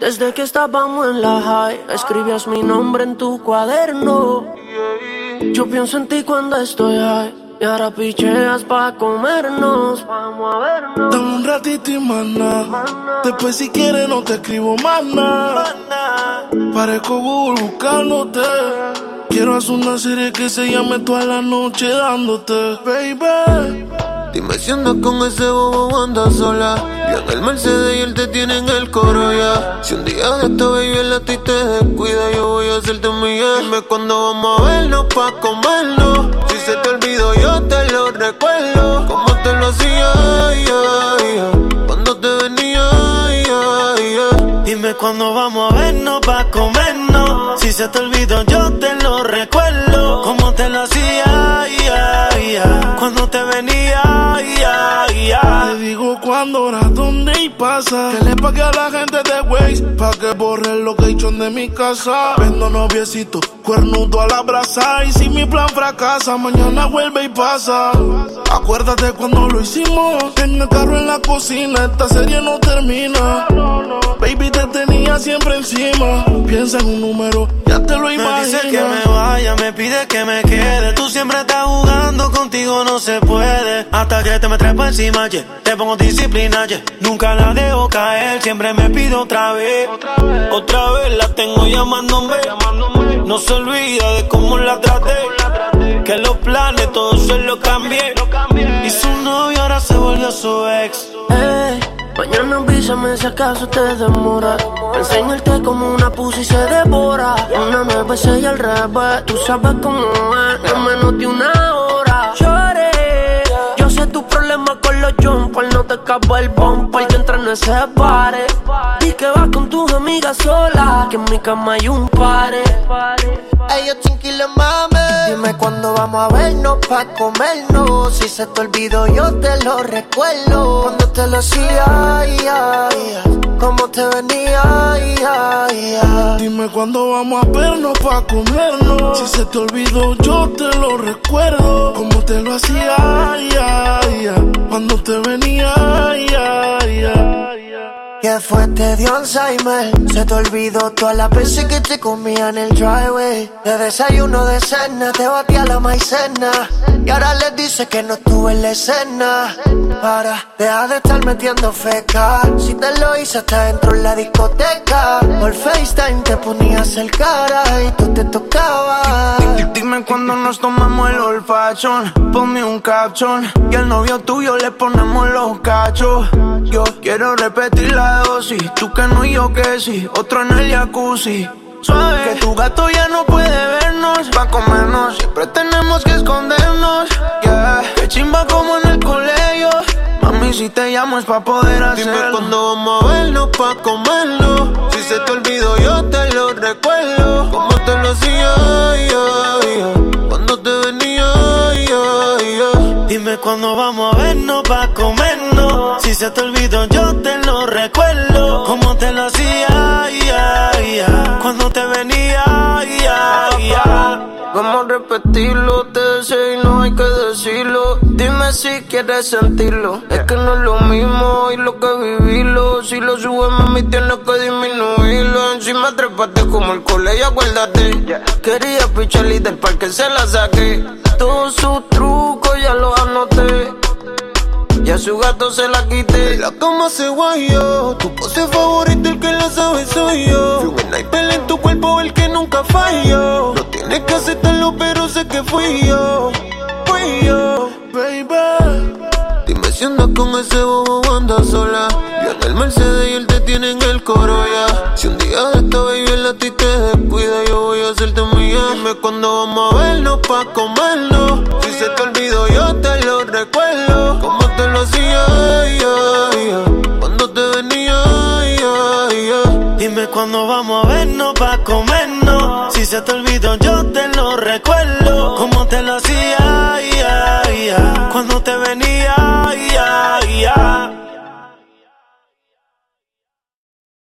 Desde que estábamos en la high, escribías mi nombre en tu cuaderno. Yo pienso en ti cuando estoy high. Y ahora picheas pa' comernos, vamos a vernos. Dame un ratito y mana. Después si quieres no te escribo más. Parezco Google buscándote. Quiero hacer una serie que se llame toda la noche dándote, baby. Dime si andas con ese bobo andas sola. Yo en el Mercedes y él te tiene en el coro ya. Si un día de esta baby el a ti te descuida, yo voy a hacerte millón. Dime cuándo vamos a vernos pa' comernos. Si se te olvidó, yo te lo recuerdo. Como te lo hacía, cuando te venía, Dime cuándo vamos a vernos pa' comernos. Si se te olvidó, yo te lo recuerdo. Como te lo hacía, cuando te venía, hora, dónde y pasa. Que le pague a la gente de Waze pa' que borre lo que he hecho de mi casa. Vendo noviecito, cuernudo a la brasa. Y si mi plan fracasa, mañana vuelve y pasa. Acuérdate cuando lo hicimos. En el carro en la cocina, esta serie no termina. Baby, te tenía siempre encima. Piensa en un número, ya te lo imaginas. Me dice que me vaya, me pide que me quede. Tú siempre estás jugando, contigo no se puede. Hasta que te me trepo encima, yeah. te pongo disciplina, yeah. nunca la dejo caer. Siempre me pido otra vez, otra vez, la tengo llamándome. No se olvida de cómo la traté. Que los planes todos se lo cambié. Y su novio ahora se volvió su ex. Mañana avísame si acaso te demora. Enseñarte como una pussy se devora. Una nueva y al revés. Tú sabes cómo es, en menos de una hora. Tu problema con los jumpers. No te acaba el bumper. Yo entra en ese pare. Di que vas con tus amigas sola. Que en mi cama hay un pare. Ellos chinquiles mame. Dime cuándo vamos a vernos pa' comernos. Si se te olvidó, yo te lo recuerdo. Cuando te lo hacía, ya, Cómo te venía, Dime cuándo vamos a vernos pa' comernos. Si se te olvidó, yo te lo recuerdo. Te lo hacía, Cuando te venía, ¿Qué fue? Te dio Alzheimer. Se te olvidó todas las veces que te comía en el driveway. De desayuno de cena, te batía la maicena. Y ahora les dice que no estuve en la escena. Para, deja de estar metiendo feca. Si te lo hice hasta dentro en la discoteca. Por FaceTime te ponías el cara y tú te tocabas. Dime cuando nos tomamos el olfachón. Ponme un caption. Y al novio tuyo le ponemos los cachos. Yo quiero repetir la dosis. Tú que no y yo que sí. Otro en el jacuzzi. Suave. Que tu gato ya no puede vernos. Va a comernos. Siempre tenemos que escondernos. Yeah. Que chimba como en el colegio. Mami, si te llamo es pa' poder hacerlo. Dime cuando vamos a vernos pa' comerlo. Dime cuándo vamos a vernos pa' comernos. Si se te olvidó, yo te lo recuerdo. Como te lo hacía, cuando te venía, Vamos a repetirlo, te deseo y no hay que decirlo. Dime si quieres sentirlo. Es que no es lo mismo y lo que vivirlo. Si lo subes, mami, tienes que disminuirlo. Encima trepate como el colegio, acuérdate. Quería pichar y del parque se la saqué. Todos sus trucos ya los anoté. Ya su gato se la quité. La cama se guayó. Tu pose favorita, el que la sabe soy yo. Fui un sniper en tu cuerpo, el que nunca falló. No tienes que aceptarlo, pero sé que fui yo. Fui yo, baby. Dime si andas con ese bobo o andas sola. En el Mercedes y él te tiene en el coro ya. Si un día de esta baby el a ti te descuida, a Dime cuándo vamos a vernos pa' comernos. Si se te olvidó, yo te lo recuerdo. Como te lo hacía, cuando te venía, yeah, Dime cuándo vamos a vernos pa' comernos. Si se te olvidó, yo te lo recuerdo. Como te lo hacía, cuando te venía,